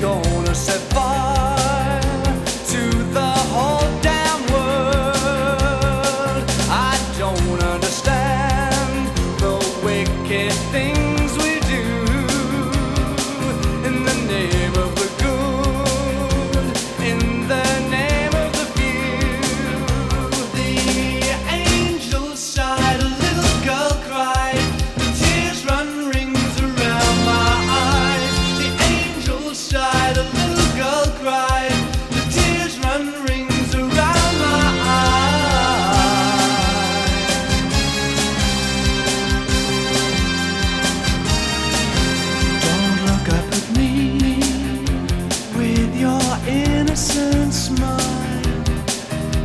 gonna set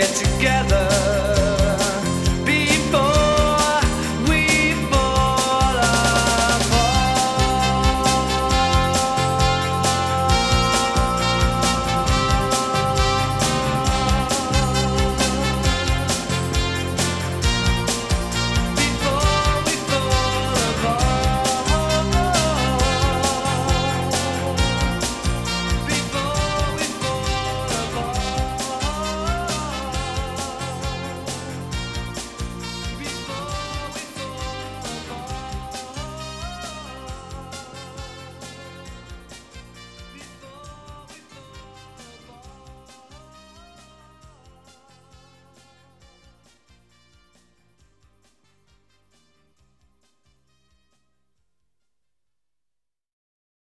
get together.